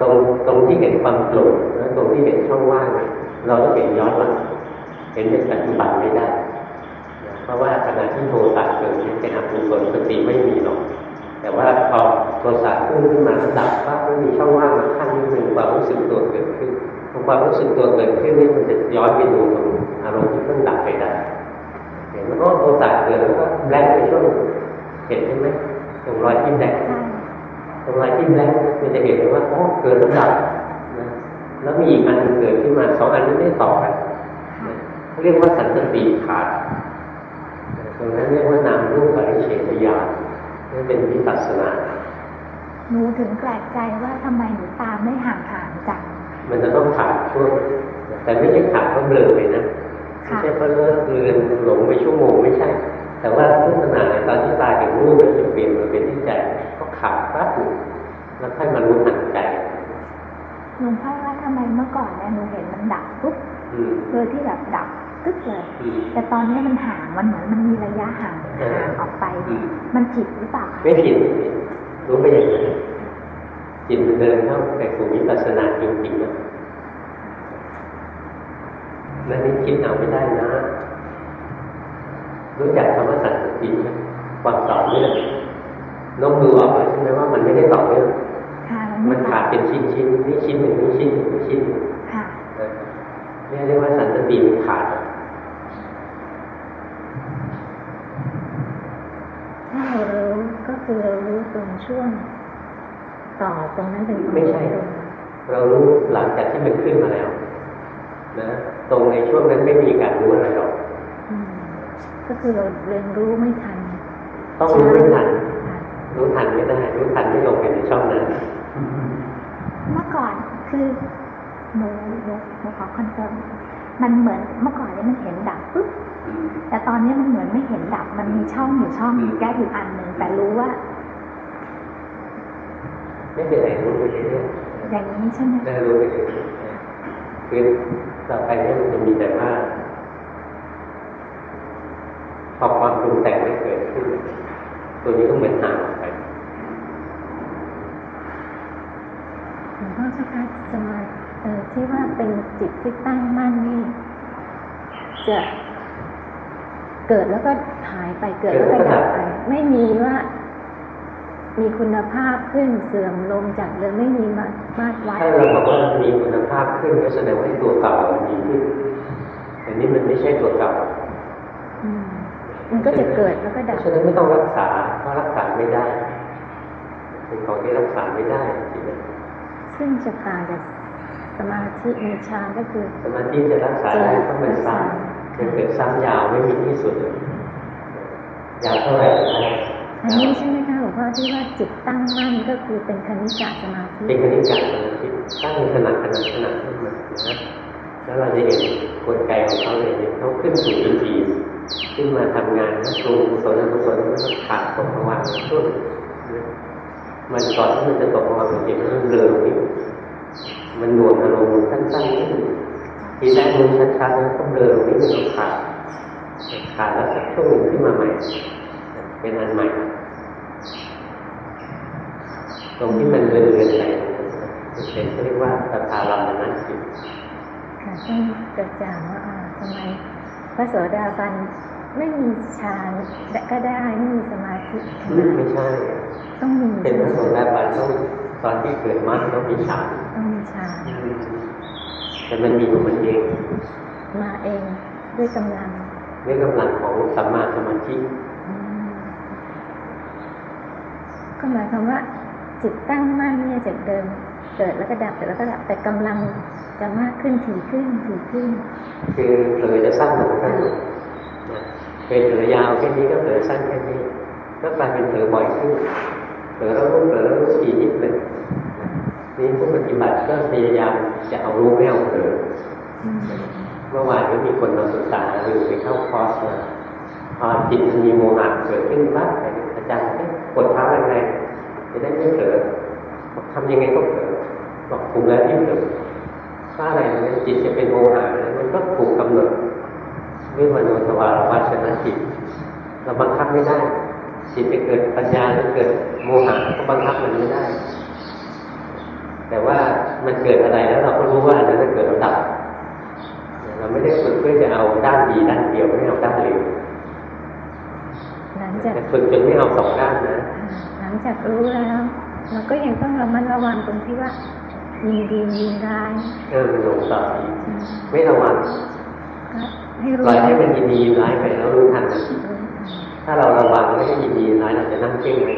ตรงตรงที่เห็นความโกรธแล้วตรงที่เห็นช่องว่างเราต้องเห็นย้อนหลังเห็นเป็นปัจจุบันไม่ได้ เพราะว่าขณะที่โทสะเกิดเป็นอกุศลสติไม่มีหรอกแต่ว่าพอโทสะขึ้นขึ้นมาดับปั๊บไม่มีช่องว่างมาขั้นนึงความรู้สึกตัวเกิดขึ้นพอความรู้สึกตัวเกิดขึ้นนี่มันจะย้อนไปดูอารมณ์ที่เพิ่งดับไปได้ เห็นว่าโทสะเกิดแล้วก็แบงไปช่วงเห็นใช่ไหมตรงรอยที่แดงตรงรอยที่แบงมันจะเห็นว่าโอ้เกิดแล้วดับนะแล้วมีอีกอันนึงเกิดขึ้นมาสองอันนี้ไม่ต่อกันเขาเรียกว่าสันติขาดตรงนั้นเรียกว่านามรูปปริเฉทญาณนี่เป็นวิปัสสนาหนูถึงแปลกใจว่าทำไมหนูตามไม่ห่างๆจังมันจะต้องขาดช่วงแต่ไม่ใช่ขาดเพราะเบลอไปนะ ไม่ใช่เพราะเลิกเลือนหลงไปชั่วโมงไม่ใช่ แต่ว่าพุทธนาในตอนที่ตายเป็นรูปจะเปลี่ยนมาเป็นที่ใจก็ขาดปั๊บหนึ่งแล้วค่อยมารู้หันใจหลวงพ่อว่าทำไมเมื่อก่อนเนี่ยหนูเห็นมันดับปุ๊บอืมโดยที่แบบดับตึ๊กเลยอืมแต่ตอนนี้มันห่างมันเหมือนมันมีระยะห่างห่างออกไปอืมมันผิดหรือเปล่าคะไม่ผิดไม่ผิดรู้ไปอย่างนั้นจิตมันเดินเข้าไปสู่วิปัสสนาจริงๆนะ นั่นนี่คิดเอาไม่ได้นะ รู้จักคำว่าสันติไหมความต่อเนื่องนกดูออกเลยใช่ไหมว่ามันไม่ได้ต่อเนื่องค่ะมันขาดเป็นชิ้นชิ้นๆนี่ชิ้นหนึ่งนี่ชิ้นหนึ่งนี่ชิ้นหนึ่งค่ะนะนี่เรียกว่าสันติมันขาดถ้าเรารู้ก็คือเรารู้ตรงช่วงต่อตรงนั้นเป็นตรงไม่ใช่ เรารู้หลังจากที่มันขึ้นมาแล้ว นะ ตรงในช่วงนั้นไม่มีการรู้อะไรหรอกอืมก็คือเราเรียนรู้ไม่ทัน ต้องรู้ให้ทันค่ะรู้ทันไม่ได้ รู้ทันไม่ลงไปในช่องนั้น เมื่อก่อนคือหนูหนูหนูขอ confirm มันเหมือนเมื่อก่อนเนี่ยมันเห็นดับปุ๊บอืมแต่ตอนนี้มันเหมือนไม่เห็นดับ มันมีช่องอยู่ช่องอืมมี gap อยู่อันหนึ่งแต่รู้ว่า ไม่เป็นไรรู้ไปเรื่อยอย่างนี้ใช่ไหมๆได้รู้ไปเรื่อยๆคือ ต่อไปเนี่ยมันจะมีแต่ว่าพอความปรุงแต่งไม่เกิดขึ้น ตัวนี้ก็เหมือนห่างออกไปหลวงพ่อเจ้าคะจะมาเออที่ว่าเป็นจิตที่ตั้งมั่นนี่จะเกิดแล้วก็หายไปเกิดแล้วก็ดับไป ไม่มีว่า มีคุณภาพขึ้นเสื่อมลงจากเดิมไม่มีมามาตรวัดถ้าเราบอกว่ามีคุณภาพขึ้นก็แสดงว่าตัวเก่ามันดีขึ้นแต่นี่มันไม่ใช่ตัวเก่าอืมมันก็จะเกิดแล้วก็เพดับราะฉะนั้นไม่ต้องรักษาเพราะรักษาไม่ได้เป็นของที่รักษาไม่ได้จริงซึ่งจะต่างจากสมาธิในฌานก็คือๆสมาธิจะรักษาได้เพราะมันซ้ำจะเกิดซ้ำยาวไม่มีที่สุดเลยยาวเท่าไหร่ก็ได้อันนี้ใช่ไหมคะหลวง พ่อที่ว่าจิตตั้งมั่นก็คือเป็นคณิกะสมาธิเป็นคณิกาสมาธิตั้งขนาดขนาดขนาดขึ้นมานะแล้วเราจะเห็นกลไกของเขาเลยเนี่ยเขาขึ้นสู่อินทีขึ้นมาทำงานนะปรุงกุศลอกุศลมันต้องขาดตกระหว่างช่วงมันก่อนที่มันจะตกระหว่างจริงๆมันเร็วนิดมันหน่วงอารมณ์สั้นๆนิดนึงทีแรกมันชัดๆแล้วต้องเร็วนิดนึงขาดขาดแล้วสักช่วงหนึ่งขึ้นมาใหม่ เป็นอันใหม่ รงที่มันเลื่อนๆไปมันเป็นเรียกว่าสภาวะนั้นจิตค่ะซึ่งกระจ่างว่าอ่าทำไมพระโสดาบันไม่มีฌานก็ได้ไม่มีสมาธิไม่ใช่ต้องมีเป็นพระโสดาบันต้องตอนที่เกิดมาต้องมีฌานต้องมีฌานแต่มันมีของมันเอง มาเองด้วยกำลังด้วยกำลังของสัมมาสมาธิอืมก็หมายความว่า จิตตั้งมั่นเนี่ยจากเดิมเกิดแล้วก็ดับเกิดแล้วก็ดับแต่กำลังจะมากขึ้นถี่ขึ้นถี่ขึ้น คือเผลอจะสั้นลงสั้นลงนะเป็นเผลอยาวแค่นี้ก็เผลอสั้นแค่นี้ก็กลายเป็นเผลอบ่อยขึ้นเผลอแล้วรู้เผลอแล้วรู้ทีนิดเลยนะนี่ผู้ปฏิบัติก็พยายามจะเอารู้ไม่เอาเผลออืมเมื่อวานก็มีคนมาศึกษาหรือไปเข้าคอร์สมาพอจิตมันมีโมหะเกิดขึ้นบ้างอาจารย์ก็กดเท้าแรงๆ จะได้ไม่เผลอบอกทำยังไงก็เผลอบอกถูกแล้วที่เผลอถ้าอะไรนะจิตจะเป็นโมหะนะมันก็ถูกกำหนดด้วยมโนทวารวาชนะจิต เราบังคับไม่ได้ จิตจะเกิดปัญญาหรือเกิดโมหะก็บังคับมันไม่ได้ แต่ว่ามันเกิดอะไรแล้วเราก็รู้ว่าอันนั้นจะเกิดแล้วดับเราไม่ได้ฝึกเพื่อจะเอาด้านดีด้านเดียวไม่เอาด้านเลวหลังจากแต่ฝึกจนไม่เอาสองด้านนะหลั งจากรู้แล้วเราก็ยังต้องระมัดระวังตรงที่ว่ายินดียินร้ายเออมันหลงต่ออีกอืมไม่ระวังก็ให้รู้ปล่อยให้มันยินดียินร้ายไปแล้วรู้ทันมันรู้ทันถ้าเราระวังไม่ให้ยินดียินร้ายเราจะนั่งเพ่งไว้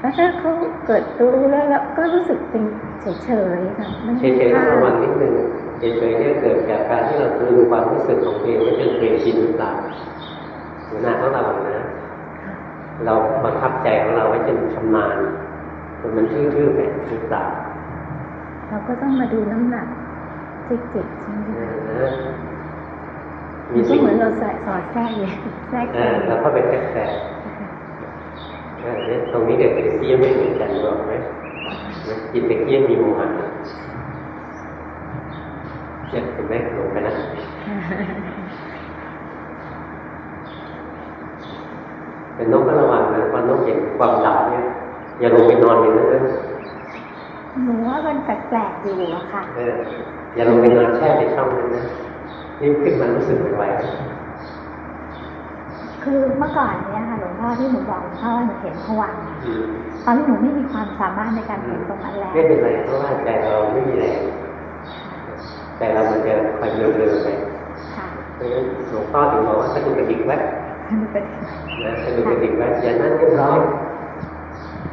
แล้วถ้าเขาเกิดรู้แล้วแล้วก็รู้สึกเป็นเฉยๆค่ะไม่เฉมียๆต้อค่างระวังนิดนึงเฉยๆเนี่ยเกิดจากการที่เราตรึงความรู้สึกของตัวเองไว้จนเคยชินหรือเปล่าหัวหน้าต้องระวังนะ เราบังคับใจของเราไว้จนชำนาญจนมันทื่อๆไปหรือเปล่าเราก็ต้องมาดูน้ำหนักที่จิตใช่ไหมเอคะอมัมีนก็สิ่งเหมือนเราใส่สอดแทรกเลยแทรกเอแทรอกแล้วก็ไปแทรกแทรกเออเนี่ยตรงนี้เด็กตะเกียบไม่เหมือนกันบอกไหมจิตตะเกียบมีโมหะเนี่ยเห็นไหมหลงไปนะเป็นนกก็ระวังนะเพราะนกเห็นความดับเนี่ยอย่าลงไปนอนอย่างนั้นนะหนูว่ามันแปลกๆอยู่อะค่ะเอออย่าลงไปนอนแช่ในช่องนั้นนะรีบขึ้นมารู้สึกไหวคือเมื่อก่อนเนี่ยค่ะหลวงพ่อที่หนูบอกหลวงพ่อว่าหนูเห็นผวังค์ๆอืมตอนนี้หนูไม่มีความสามารถในการเห็นตรงนั้นแล้วไม่เป็นไรเพราะว่าใจเราไม่มีแรงแต่เรามันจะคอยเร็วๆไปค่ะเพราะฉะนั้นหลวงพ่อถึงบอกว่ากระดุกกระดิกไว้มั นเป็นนะกระดุกกระดิกไว้อย่านั่งเรียบร้อย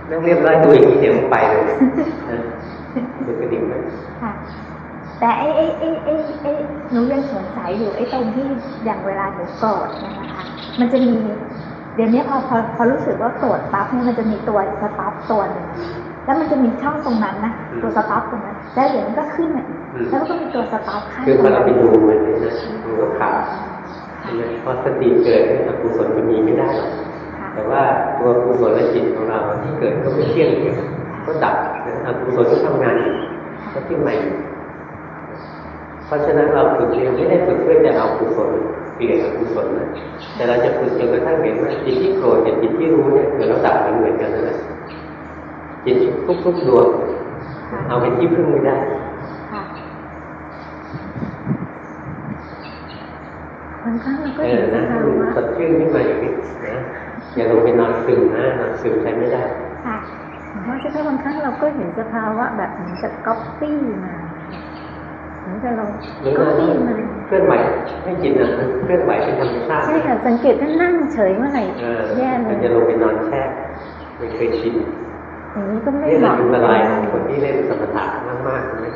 นั่งเรียบร้อยดูอย่างนี้เดี๋ยวมันไปเลยนะกระดุกกระดิกไว้ค่ะแต่ไอ้ไอ้ไอ้ไอ้ไอ้หนูยังสงสัยอยู่ไอ้ตรงที่อย่างเวลาหนูโกรธเนี่ยนะคะมันจะมี เดี๋ยวนี้พอพอพอรู้สึกว่าโกรธปั๊บเนี่ยมันจะมีตัว stop ตัวหนึ่งแล้วมันจะมีช่องตรงนั้นนะตัว stop ตรงนั้นแล้วเดี๋ยวมันก็ขึ้นอะแล้วก็มีตัว stop ข้างคือพอเราไปดูมันเนี่ยนะมันก็ขาด พอสติเกิดอกุศลมันมีไม่ได้หรอกแต่ว่าตัวกุศลจิตของเราที่เกิดก็ไม่เที่ยงเดียวก็ดับอกุศลก็ทำงานก็ที่ใหม่เพราะฉะนั้นเราฝึกเรียนไม่ได้ฝึกเพื่อจะเอากุศลเปลี่ยนอกุศลนะแต่เราจะฝึกจนกระทั่งเห็นว่าจิตที่โกรธกับจิตที่รู้เนี่ยเกิดแล้วดับเหมือนกันนั่นแหละจิตทุกๆดวงเอาเป็นที่พึ่งไม่ได้ บางครั้งเราก็เห็นนะสดชื่นขึ้นมาอย่างนี้นะอย่าลงไปนอนซึมนะนอนซึมใช้ไม่ได้ค่ะเพราะฉะนั้นบางครั้งเราก็เห็นสภาวะแบบเหมือนจะก๊อปปี้มาเหมือนกับเราก๊อปปี้มาเคลื่อนไหวไม่จิตนะเคลื่อนไหวเป็นธรรมชาติใช่ค่ะสังเกตท่านนั่งเฉยเมื่อไหร่แย่เลยจะลงไปนอนแช่ไม่เคยชินอย่างนี้ก็ไม่เหมาะนี่อันตรายของคนที่เล่นสมถะมากๆเลย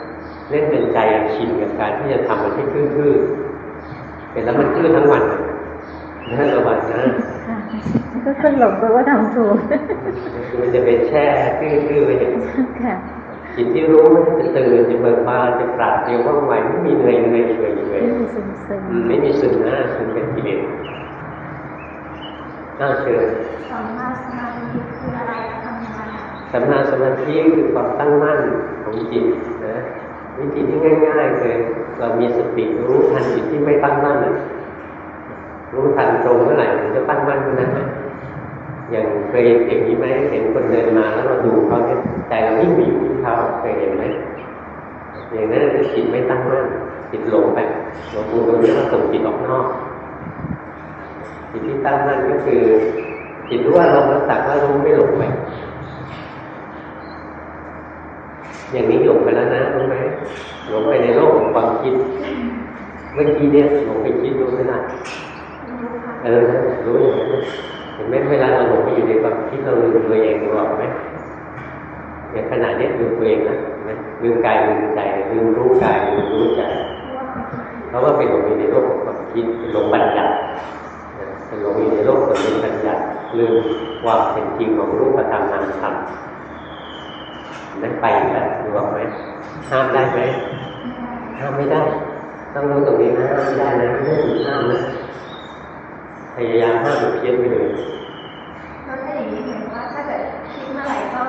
เล่นเป็นใจชินกับการที่จะทำมันที่ทื่อๆ เป็นแล้วมันทื่อทั้งวันนะระวังนะก็ขึ้นหลงไปว่าทำถูกมันจะเป็นแช่ตื้อๆไปอย่างจิตที่รู้มันจะตื่นจะเบิกบานจะปราดเดียวว่างไหวไม่มีเหนื่อยเหนื่อยเฉยเฉยไม่มีซึมนะซึมเป็นกิเลสน่าเชื่อสัมมาสมาธิคืออะไรทำยังไงสัมมาสมาธิคือความตั้งมั่นของจิตนะ วิธีที่ง่ายๆเลยเรามีสติรู้ทันจิตที่ไม่ตั้งมั่นรู้ทันตรงเมื่อไหร่มันจะตั้งมั่นเมื่อนั้นอย่างเคยเห็นอย่างนี้ไหมเห็นคนเดินมาแล้วเราดูเขาเนี่ยใจเราวิ่งไปอยู่ที่เขาเคยเห็นไหมอย่างนั้นจิตไม่ตั้งมั่นจิตหลงไปหลงปู่ตรงนี้เราส่งจิตออกนอกจิตที่ตั้งมั่นก็คือจิตรู้ว่าเราสักว่ารู้ไม่หลงไปอย่างนี้หลงไปแล้วนะรู้ไหม หลงไปในโลกของความคิด เมื่อกี้เนี่ยหลงไปคิดรู้ไหมล่ะเออรู้อย่างนั้เห็นไหมเวลาเราหลงไปอยู่ในความคิดเราลืมตัวเองหรอกไหมอย่างขนาดนี้ลืมตัวเองนะลืมกายลืมใจลืมรู้กายลืมรู้ใจเพราะว่าไปหลงอยู่ในโลกของความคิดเป็นหลงบัญญัติเป็นหลงอยู่ในโลกของบัญญัติลืมความเป็นจริงของรูปธรรมนามธรรมนั่นไปแล้วรู้ไหมห้ามได้ไหม ห้ามไม่ได้ ต้องรู้ตรงนี้นะไม่ได้นะไม่ได้ถูกห้ามนะพยายามห้ามเพี้ยนไปเลยแล้วถ้าอย่างนี้เหมือนว่าถ้าเกิดคิดเมื่อไหร่ก็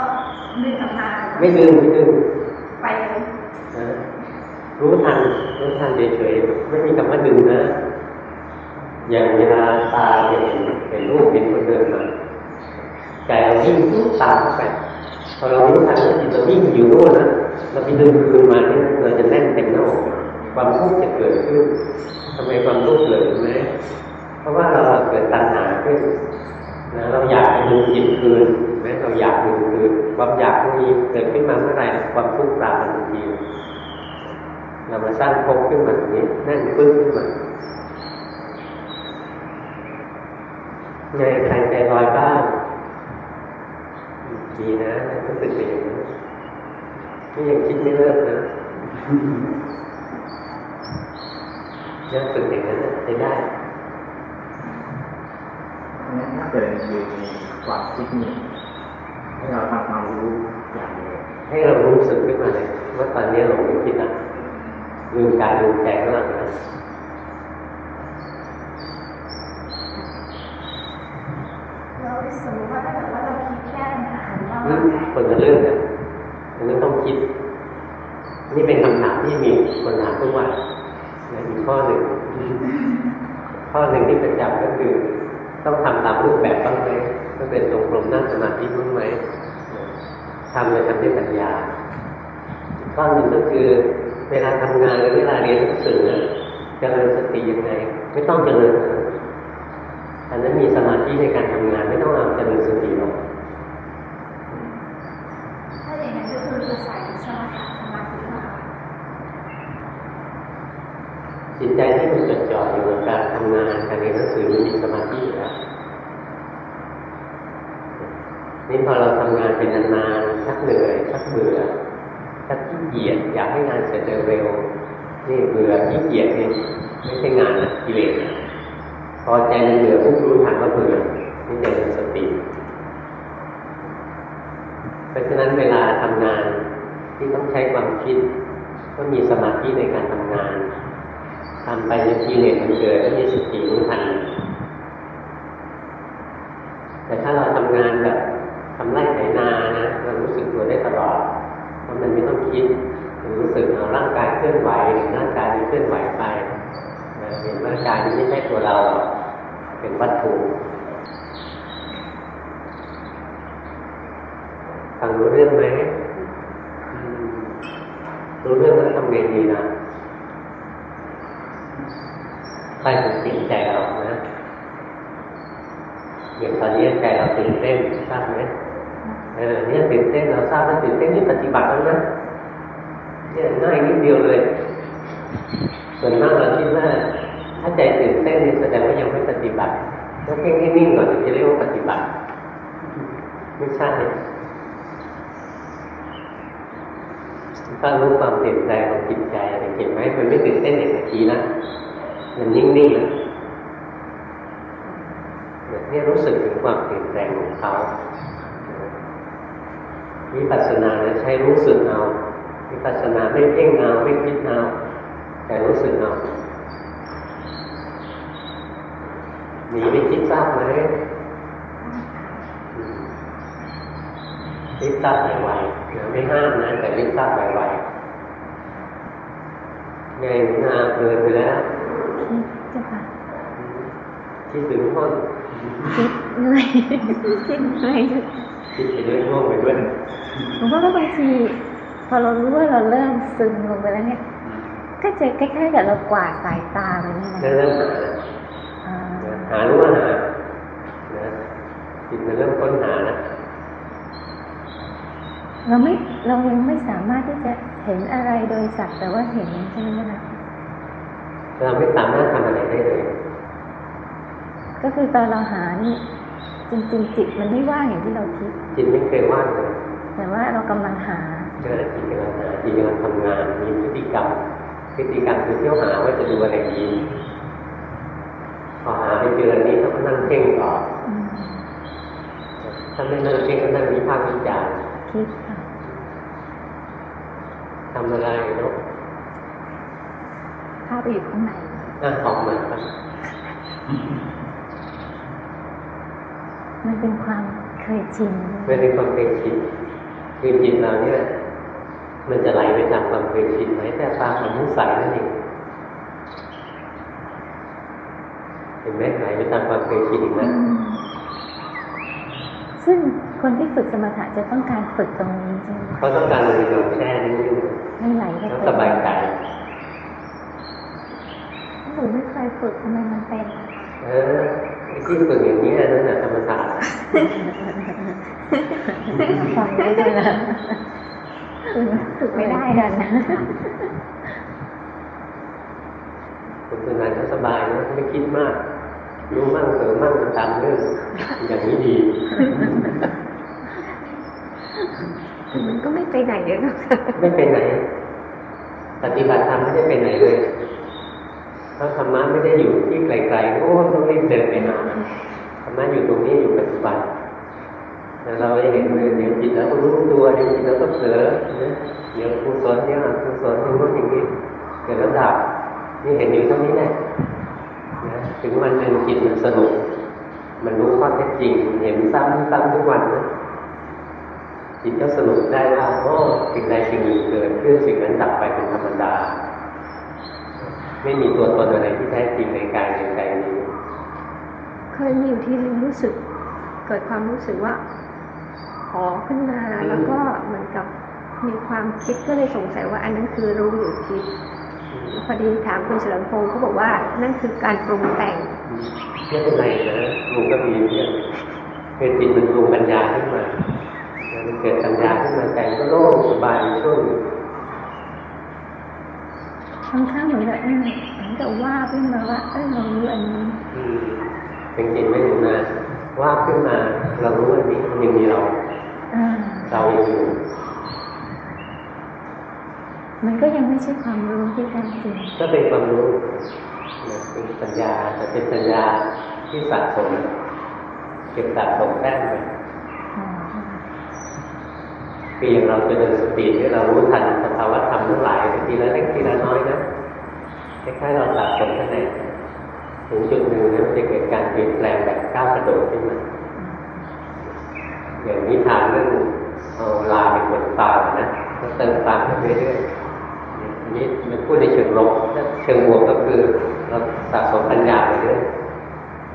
ดึงกลับมาไม่ดึงไม่ดึงไปเลยรู้ทันรู้ทันเฉยๆไม่มีคำว่าดึงนะอย่างเวลาตาเห็นเห็นรูปเห็นคนเดินมาใจเราวิ่งตามไปพอเรารู้ทันว่าจิตเราวิ่งอยู่โน่นนะ เราไปดึงคืนมาเนี่ยเราจะแน่นเต็มหน้าอกความทุกข์จะเกิดขึ้นทำไมความทุกข์เกิดไหมเพราะว่าเราเกิดตัณหาขึ้นนะเราอยากดึงจิตคืนแม้เราอยากดึงคืนความอยากพวกนี้เกิดขึ้นมาเมื่อไหร่ความทุกข์ตามมันทันทีเรามาสร้างภพขึ้นมาตรงนี้แน่นปึ้งขึ้นมาไงใครใจลอยบ้างดีนะรู้สึกเป็นอย่างนี้ นี่ยังคิดไม่เลิกนะยังฝึกอย่างนั้นใช้ได้ถ้าเกิดอยู่ในความคิดนี้ให้เราทำความรู้อย่างเดียวให้เรารู้สึกขึ้นมาเลยว่าตอนนี้เราไม่คิดอะลืมกายลืมใจก็แล้วนะเราสมมติว่าถ้าเกิดว่าเราคิดแค่คนละเรื่องกันอันนั้นต้อง คิด นี่เป็นคำถามที่มีคนถามทุกวันอีกข้อหนึ่ง ข้อหนึ่งที่ประจำก็คือ ต้องทำตามรูปแบบบ้างไหมต้องเป็นตรงกลมนั่งสมาธิบ้างไหมทำเลยทำด้วยปัญญา ข้อหนึ่งก็คือ เวลาทำงานหรือเวลาเรียนหนังสือเจริญสติยังไง ไม่ต้องเจริญอันนั้นมีสมาธิในการทำงาน ไม่ต้องเอาเจริญสติหรอก จิตใจที่มันจดจ่ออยู่กับการทำงานการเรียนหนังสือมันมีสมาธิอยู่แล้วนี่พอเราทำงานเป็นนานๆชักเหนื่อยชักเบื่อชักขี้เกียจอยากให้งานเสร็จเร็วๆนี่เบื่อขี้เกียจนี่ไม่ใช่งานนะกิเลสพอใจมันเบื่อปุ๊บรู้ทันว่าเบื่อนี่จะเป็นสติ เพราะฉะนั้นเวลาทำงานที่ต้องใช้ความคิด ก็มีสมาธิในการทำงานทำไปในทีเลสมันเกิดก็มีสติรู้ทัน แต่ถ้าเราทำงานแบบทำไร่ไถนานะเรารู้สึกตัวได้ตลอดเพราะมันไม่ต้องคิดรู้สึกเอาร่างกายเคลื่อนไหวร่างกายมีเคลื่อนไหวไปเห็นร่างกายนี้ไม่ใช่ตัวเรา เป็นวัตถุฟังรู้เรื่องไหมรู้เรื่องแล้วทำไงดีนะใครถึงติดใจเรานะอย่างตอนนี้ใจเราตื่นเต้นทราบไหมเออเนี่ยตื่นเต้นเราทราบว่าตื่นเต้นนี่ปฏิบัติแล้วนะเนี่ยง่ายนิดเดียวเลย ส่วนมากเราคิดว่าถ้าใจตื่นเต้นนี่แสดงว่ายังไม่ปฏิบัติต้องเพ่งให้นิ่งก่อนถึงจะเรียกว่าปฏิบัติ ไม่ใช่ ถ้ารู้ความเปลี่ยนแปลงของจิตใจเห็นไหมมันไม่ตื่นเต้นอย่างเมื่อกี้นะมันนิ่งๆนะนี่ยรู้สึกถึงความเปลี่ยนแปลงของเขาวิปัสสนาใช้รู้สึกเอาวิปัสสนาไม่เพ่งเอาไม่คิดเอาแต่รู้สึกเอามีไม่คิดทราบไหมคิดทราบไวๆไม่ห้ามนะแต่คิดทราบไวๆไงหน้าเพลินไปแล้วคิดจ้ะค่ะคิดถึงห้องคิดเหนื่อยคิดเหนื่อยคิดไปด้วยง่วงไปด้วยผมว่าบางทีพอเรารู้ว่าเราเริ่มซึมลงไปแล้วเนี่ย ก็จะคล้ายๆกับเรากวาดสายตาไปนี่นะเริ่มหาอ่าหารู้ว่าหานะจิตมันเริ่มค้นหาแล้ว เราไม่เรายังไม่สามารถที่จะเห็นอะไรโดยสักแต่ว่าเห็นใช่ไหมคะเราไม่สามารถทำอะไรได้เลยก็คือตอนเราหานี่จริงๆจิตมันไม่ว่างอย่างที่เราคิด จิตไม่เคยว่างเลยแต่ว่าเรากำลังหาเจอจิตกำลังหาจิตกำลังทำงานมีพฤติกรรมพฤติกรรมคือเที่ยวหาว่าจะดูอะไรดีพอหาไปเจออันนี้ต้องนั่งเพ่งต่ออืมถ้าไม่นั่งเพ่งก็นั่งวิพากษ์วิจารณ์คิดค่ะทำอะไรเนาะเข้าไปอยู่ข้างในน่าออกมาครับมันเป็นความเคยชินไม่เป็นความเคยชินคือจิตเราเนี่ยมันจะไหลไปตามความเคยชินไหมแต่ตามความนิสัยนั่นเองเห็นไหมไหลไปตามความเคยชินอีกอืนะมซึ่ง คนที่ฝึกสมถะจะต้องการฝึกตรงนี้ใช่ไหมเขาต้องการลงไปนอนแช่นิ่งให้ไหลๆไปแล้วสบายใจหนูไม่เคยฝึกทำไมมันเป็น เออไอ้ที่ฝึกอย่างนี้นั่นแหละธรรมศาสตร์ฟังได้ด้วยนะฝึกไม่ได้กันนะคุณสุนันท์ก็สบายนะไม่คิดมาก รู้มั่งเสือมั่งตามเรื่องอย่างนี้ดี มันก็ไม่ไปไหนเลยนะไม่เป็นไหน ปฏิบัติธรรมไม่ได้เป็นไหนเลยเพราะธรรมะไม่ได้อยู่ที่ไกลๆโอ้ต้องรีบเดินไปหาธรรมะอยู่ตรงนี้อยู่ปัจจุบันแต่เราเห็นเลยเดี๋ยวจิตแล้วก็รู้ตัวเดี๋ยวจิตแล้วก็เผลอเดี๋ยวกุศลเนี่ยกุศลอย่างนู้อย่างนี้เกิดแล้วดับนี่เห็นอยู่ตรงนี้แหละนะถึงวันหนึ่งจิตมันสนุกมันรู้ข้อเท็จจริง เห็นซ้ำซ้ำทุกวันนะ จิตก็สรุปได้ว่าโอ้สิ่งใดสิ่งหนึ่งเกิดขึ้นสิ่งนั้นดับไปเป็นธรรมดา ไม่มีตัวตนอะไรที่แท้จริงในกายในใจนี้เคยมีอยู่ที่นึงรู้สึก เกิดความรู้สึกว่าขอขึ้นมาแล้วก็เหมือนกับมีความคิดก็เลยสงสัยว่าอันนั้นคือรู้หรือคิดพอดีถามคุณเฉลิมพงศ์เขาบอกว่านั่นคือการปรุงแต่งไม่เป็นไรนะรู้ก็มีอย่างเป็นจิตมันปรุงปัญญาขึ้นมาแล้วมัน เกิดปัญญาขึ้นมาใจก็โล่งสบายช่วงหนึ่งบางครั้งเหมือนกับเออเหมือนกับว่าขึ้นมาว่าเออเรารู้อันนี้อืมเป็นจิตไม่ถึงนะว่าขึ้นมาเรารู้ว่านี้มันยังมีเราอ่าเรายังอยู่มันก็ยังไม่ใช่ความรู้ที่แท้จริงก็เป็นความรู้นะเป็นปัญญาแต่เป็นปัญญาที่สะสมเก็บสะสมแต้มไปอ๋อ คืออย่างเราจะเดินสติที่เรารู้ทันสภาวะธรรมทั้งหลายทีละเล็กทีละน้อยนะคล้ายๆเราสะสมคะแนนถึงจุดหนึ่งนะจะเกิดการเปลี่ยนแปลงแบบก้าวกระโดดขึ้นมาอย่างนิทานเรื่องเอาลาไปกดตานะเติมตามไปเรื่อยๆนี้มันพูดในเชิงลบเชิงบวกก็คือเราสะสมปัญญาไปเรื่อย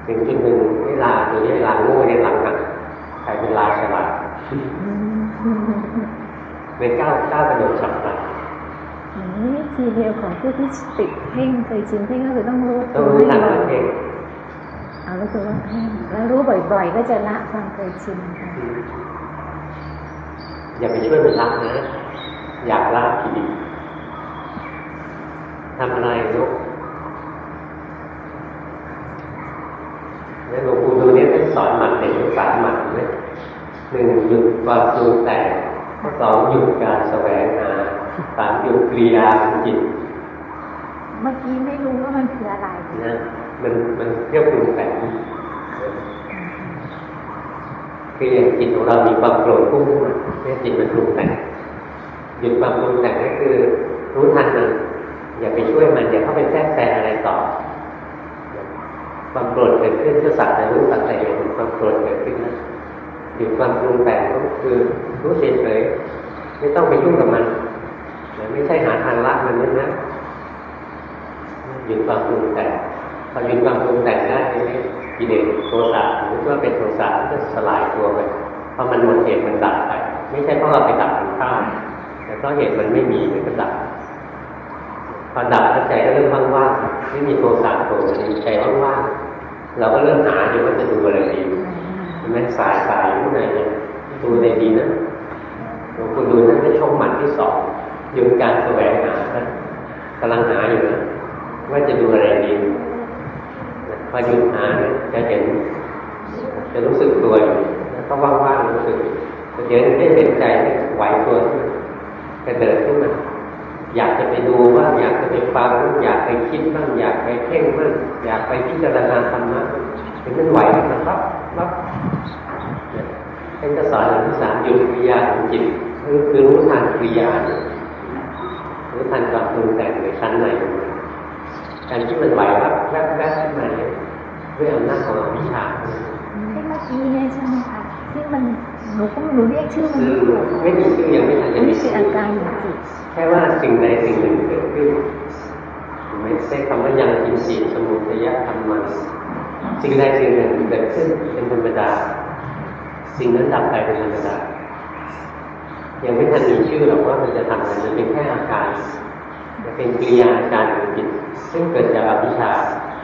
ถึงจุดหนึ่งเวลาตัวนี้เวลาโง่ในหลังหักกลายเป็นลาฉลาด เป็นก้าวก้าวกระโดดฉับพลันนี่ทีเดียวของผู้ที่ติดเพ่งเคยชินเพ่งก็คือต้องรู้ต้องรู้ทันเพ่งเอาแล้วคือว่าเพ่งแล้วรู้บ่อยๆ ก็จะละความเคยชินค่ะอย่าไปช่วยมันละนะ อยากละผีทำอะไรลูกแล้วหลวงปู่ดูนี้ท่านสอนหมัดเด็กสามหมัดเลยหนึ่งหยุดความปรุงแต่ง สองหยุดการแสวงหาสามหยุดกริยาจิต เมื่อกี้ไม่รู้ว่ามันคืออะไรนะมันมันเรียกปรุงแต่งคืออย่างจิตของเรามีความโกรธพุ่งขึ้นมาเนี่ยจิตมันปรุงแต่งหยุดความปรุงแต่งก็คือ รู้ทันมันอย่าไปช่วยมันอย่าเข้าไปแทรกแซงอะไรต่อ ความโกรธเกิดขึ้นก็สักแต่รู้สักแต่เห็นความโกรธเกิดขึ้นนะ หยุดความปรุงแต่งก็คือรู้เฉยๆไม่ต้องไปยุ่งกับมันไม่ใช่หาทางละมันนั่นนะหยุดความปรุงแต่งพอหยุดความปรุงแต่งได้กิเลสโทสะหรือว่าเป็นโทสะก็สลายตัวไปเพราะมันหมดเหตุมันดับไป ไม่ใช่เพราะเราไปดับมันข้ามแต่เพราะเหตุมันไม่มีมันก็ดับพอดับแล้วใจก็เริ่มว่างๆไม่มีโทสะโผล่ใจว่างๆเราก็เริ่มหาอยู่ว่าจะดูอะไรดี มันสายสายอยู่ไหนเนี่ยดูในดีนะหลวงปู่ดูนั่นเป็นช่องหมันที่สองอยู่การแสวงหาท่านกำลังหาอยู่นะว่าจะดูอะไรดีพอหยุดหาจะเห็นจะรู้สึกตัวอยู่แล้วก็ว่างๆรู้สึกเดี๋ยวได้เห็นใจไหวตัวกระเดิดขึ้นมาอยากจะไปดูว่าอยากจะไปฟังอยากไปคิดบ้างอยากไปเพ่งบ้างอยากไปพิจารณาธรรมะเห็นมันไหวมันปั๊บ ปั๊บท่านก็สอนอย่างที่สามอยู่วิญญาของจิตคือคือรู้ทันวิญญารู้ทันความปรุงแต่งในชั้นในการที่มันไหวแวบแวบแวบขึ้นมาเนี่ยด้วยอำนาจของวิชาที่เมื่อกี้เนี่ยใช่ไหมคะที่มันหนูก็ไม่รู้เรียกชื่อมันไม่ถูกไม่มีชื่อยังไม่ทันจะมีชื่ออาการของจิตแค่ว่าสิ่งใดสิ่งหนึ่งเกิดขึ้นไม่ใช่คำว่ายังกินสีสมุทัยธรรมัน สิ่งใดสิ่งหนึ่งเกิดขึ้นเป็นธรรมดา สิ่งนั้นดับไปเป็นธรรมดา ยังไม่ทันมีชื่อหรอกว่ามันจะทำอะไรมันเป็นแค่อาการจะเป็นกิริยาอาการของจิตซึ่งเกิดจากอวิชชา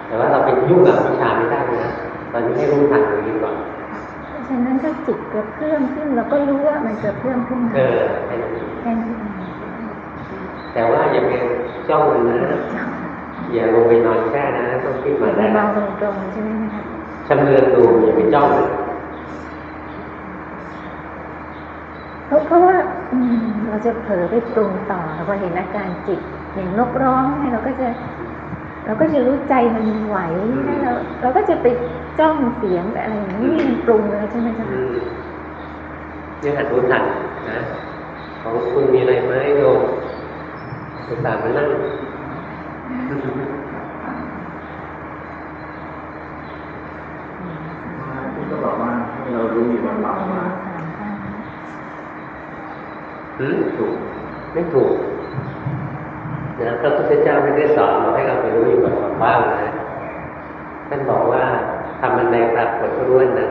แต่ว่าเราไปยุ่งกับอวิชชาไม่ได้นะตอนนี้ให้รู้ทันตรงนี้ก่อนฉะนั้นถ้าจิตกระเพื่อมขึ้นเราก็รู้ว่ามันกระเพื่อมขึ้นเออแค่นี้แค่นี้แต่ว่าอย่าไปจ้องมันนะอย่าลงไปนอนแค่นะ ต้องคิดมาได้เบาตรงๆใช่ไหมคะชำเลืองดูอย่าไปจ้องเลยเพราะว่าเราจะเผลอไปปรุงต่อพอเห็นอาการจิตอย่างนกร้องเนี่ยเราก็จะ เราก็จะรู้ใจมันไหวให้เราเราก็จะไปจ้องเสียงอะไรอย่างนี้มันปรุงเลยใช่ไหมจ๊ะนี่หัดรู้ทันนะของคุณมีอะไรไหมโยมไปตามมานั่งที่ก็บอกว่าให้เรารู้อยู่ว่า เรามาหืมถูก ไม่ถูกนะพระพุทธเจ้าไม่ได้สอนเราให้เราไปรู้อยู่กับความว่างนะท่านบอกว่าทำมันในปรากฏรู้นะ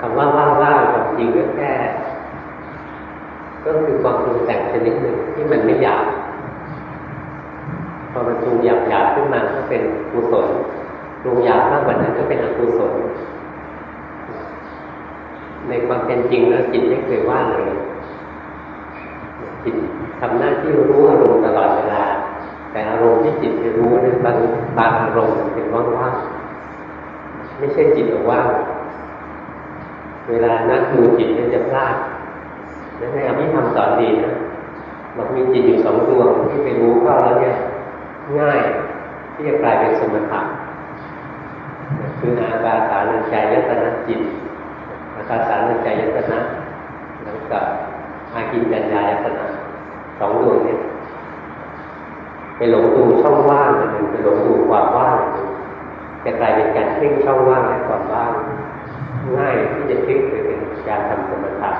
คำว่าว่างๆความจริงก็แค่ก็คือความปรุงแต่งชนิดหนึ่งที่มันไม่หยาบพอมันปรุงหยาบหยาบขึ้นมาก็เป็นกุศลปรุงหยาบมากกว่านั้นก็เป็นอกุศล ในความเป็นจริงแล้วจิตไม่เคยว่างเลยจิตทำหน้าที่รู้อารมณ์ตลอดเวลา แต่อารมณ์ที่จิตไปรู้เนี่ยบางบางอารมณ์เป็นว่างๆไม่ใช่จิตว่างเวลานักดูจิตเนี่ยจะพลาดแล้วในอภิธรรมสอนดีนะบอกมีจิตอยู่สองดวงที่ไปรู้เข้าแล้วเนี่ยง่ายที่จะกลายเป็นสมถะคืออาบาสานัญใจยตนะจิต อาคาสานัญใจยตนะแล้วกับอากินจัญญายตนะสองดวงเนี่ยไปหลงดูช่องว่างอันหนึ่งไปหลงดูความว่างหนึ่งจะกลายเป็นการเพ่งช่องว่างและความว่าง ง่ายที่จะพลิกไปเป็นการทำสมถะ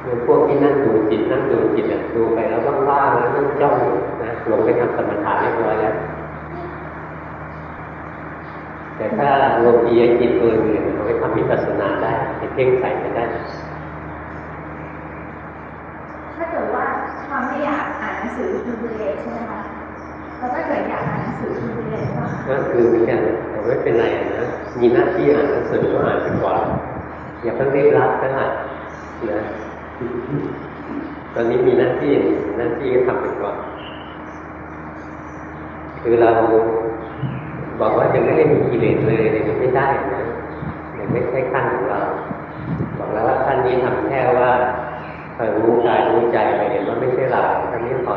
เมื่อพวกที่นั่งดูจิตนั่งดูจิตดูไปแล้วว่างๆแล้วนั่งจ้องนะหลงไปทำสมถะเรียบร้อยแล้ว แต่ถ้ารวมปีจิตตัวอื่นเราไปทำวิปัสสนาได้ไปเพ่งใส่ไปได้ ถ้าเกิดว่าความไม่อยากอ่านหนังสือคือเลสใช่ไหมคะแล้วถ้าเกิดอยากอ่านหนังสือคือเลสว่าก็คือเหมือนกันแต่ไม่เป็นไรนะมีหน้าที่อ่านหนังสือก็อ่านไปก่อนอย่าเพิ่งรีบรับก็อ่านนะตอนนี้มีหน้าที่หน้าที่ก็ทำไปก่อนคือเรา บอกว่าจะไม่ได้มีกิเลสเลยเนี่ยไม่ได้นะมันไม่ใช่ขั้นของเราบอกแล้วว่าขั้นนี้ทำแค่ว่าคอยรู้กายรู้ใจไปเห็นว่าไม่ใช่เราขั้นนี้ขอ